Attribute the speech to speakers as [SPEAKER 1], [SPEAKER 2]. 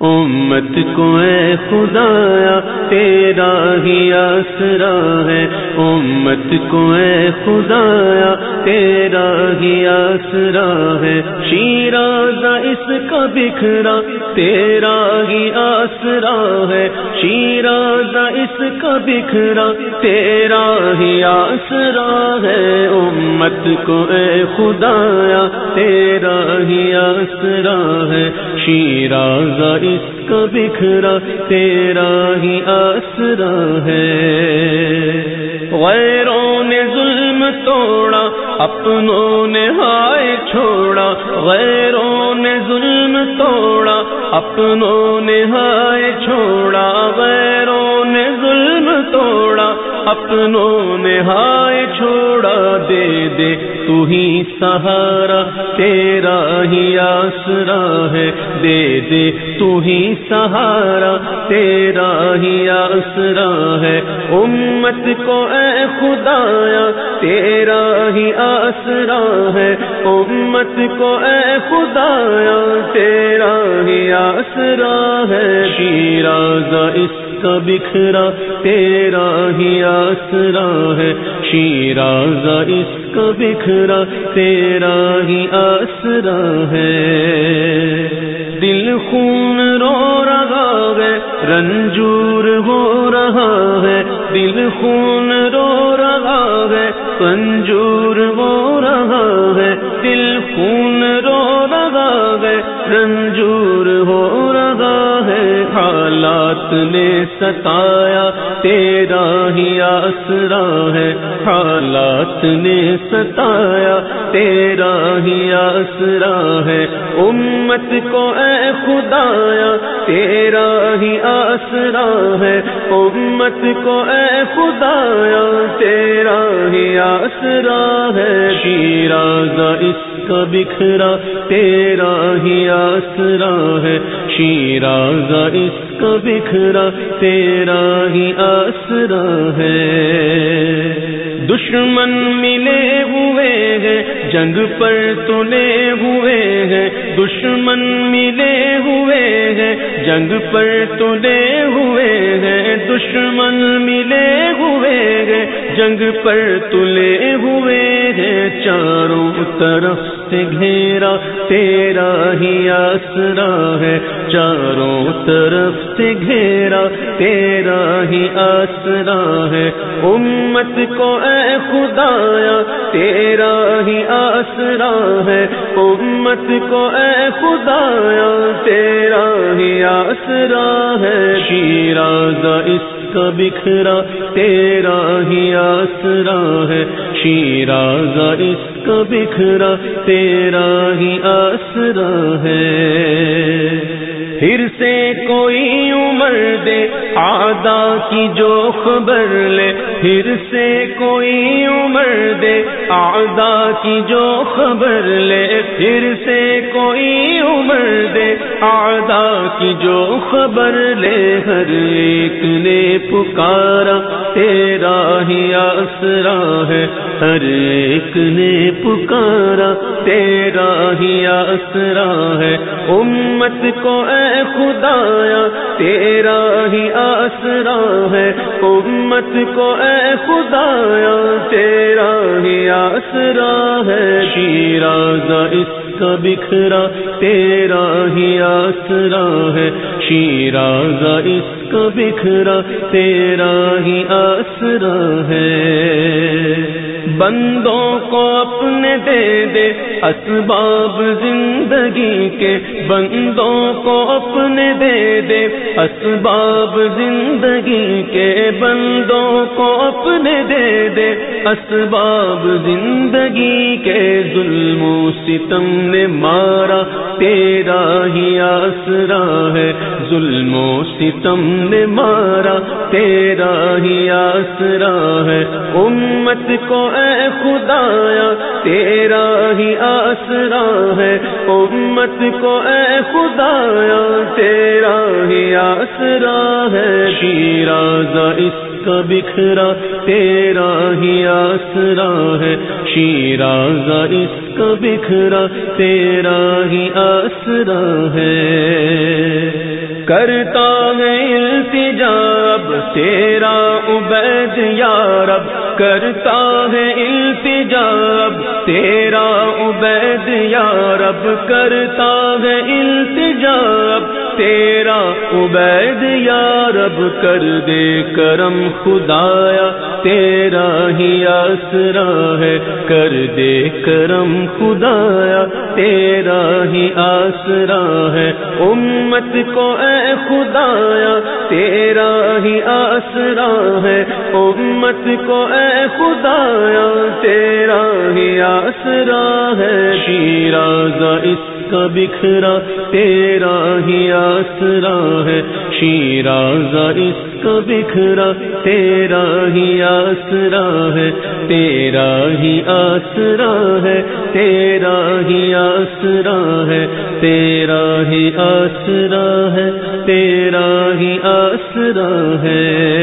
[SPEAKER 1] امت کو اے خدایا، تیرا ہی آسرا ہے۔ امت کو اے خدایا، تیرا ہی آسرا ہے۔ شیراز اس کا بکھرا، تیرا ہی آسرا ہے۔ شیراز اس کا بکھرا، تیرا ہی آسرا ہے۔ امت کو اے خدایا، تیرا ہی آسرا ہے۔ شیراز اس کا بکھرا، تیرا ہی آسرا ہے۔ غیروں نے ظلم توڑا، اپنوں نے ہائے چھوڑا۔ غیروں نے ظلم توڑا، اپنوں نے ہائے چھوڑا۔ اپنوں نے ہائے چھوڑا دے دے، تو ہی سہارا تیرا ہی آسرا ہے۔ دے دے، تو ہی سہارا تیرا ہی آسرا ہے۔ امت کو اے خدایا، تیرا ہی آسرا ہے۔ امت کو اے خدایا، تیرا ہی آسرا ہے۔ شیراز اس کا بکھرا، تیرا ہی آسرا ہے۔ شیراز اس کا بکھرا، تیرا ہی آسرا ہے۔ دل خون رو رہا ہے، رنجور ہو رہا ہے۔ دل خون رو رہا ہے رنجور ہو رہا ہے۔ دل خون رو رہا ہے، رنجور ہو رہا ہے حالات نے ستایا، تیرا ہی آسرا ہے۔ حالات نے ستایا، تیرا ہی آسرا ہے۔ امت کو اے خدایا، تیرا ہی آسرا ہے۔ امت کو اے خدایا، تیرا ہی آسرا ہے۔ شیراز اس کا بکھرا، تیرا ہی آسرا ہے۔ شیراز اس کا بکھرا تیرا ہی آسرا ہے۔ دشمن ملے ہوئے ہیں، جنگ پر تلے ہوئے ہیں۔ دشمن ملے ہوئے ہیں، جنگ پر تلے ہوئے ہیں۔ دشمن ملے ہوئے ہیں، جنگ پر تلے ہوئے ہیں چاروں طرف سے گھیرا، تیرا ہی آسرا ہے۔ چاروں طرف سے گھیرا، تیرا ہی آسرا ہے۔ امت کو اے خدایا، تیرا ہی آسرا ہے۔ امت کو اے خدایا، تیرا ہی آسرا ہے۔ شیراز اس کا بکھرا، تیرا ہی آسرا ہے۔ شیراز اس کا بکھرا تیرا ہی آسرا ہے۔ پھر سے کوئی عمر دے آدا کی جو خبر لے۔ پھر سے کوئی عمر دے آدا کی جو خبر لے۔ پھر سے کوئی عمر دے آدا کی جو خبر لے ہر ایک نے پکارا، تیرا ہی آسرا ہے۔ ہر ایک نے پکارا، تیرا ہی آسرا ہے۔ امت کو اے خدایا، تیرا ہی آسرا ہے۔ امت کو اے خدایا، تیرا ہی آسرا ہے۔ جی شیراز اس کا بکھرا، تیرا ہی آسرا ہے۔ شیراز اس کا بکھرا، تیرا ہی آسرا ہے۔ بندوں کو اپنے دے دے اسباب زندگی کے۔ بندوں کو اپنے دے دے اسباب زندگی کے بندوں کو اپنے دے دے اسباب زندگی کے ظلم و ستم نے مارا تیرا ہی آسرا ہے ظلم و ستم نے مارا تیرا ہی آسرا ہے امت کو اے خدایا تیرا ہی آسرا ہے۔ امت کو اے خدایا، تیرا ہی آسرا ہے۔ شیراز اس کا بکھرا، تیرا ہی آسرا ہے۔ شیراز اس کا بکھرا، تیرا ہی آسرا ہے۔ کرتا ہے التجاب تیرا عبید یا رب۔ کرتا ہے التجاب تیرا رب کرتا ہے تیرا عبید یا رب کر دے کرم خدایا، تیرا ہی آسرا ہے، کر دے کرم خدایا، تیرا ہی آسرا ہے۔ امت کو اے خدایا، تیرا ہی آسرا ہے۔ امت کو اے خدایا، تیرا ہی آسرا ہے۔ جی شیراز اس کا بکھرا، تیرا ہی آسرا ہے۔ شیراز اس کا بکھرا، تیرا ہی آسرا ہے۔ تیرا ہی آسرا ہے، تیرا ہی آسرا ہے۔ تیرا ہی آسرا ہے، تیرا ہی آسرا ہے۔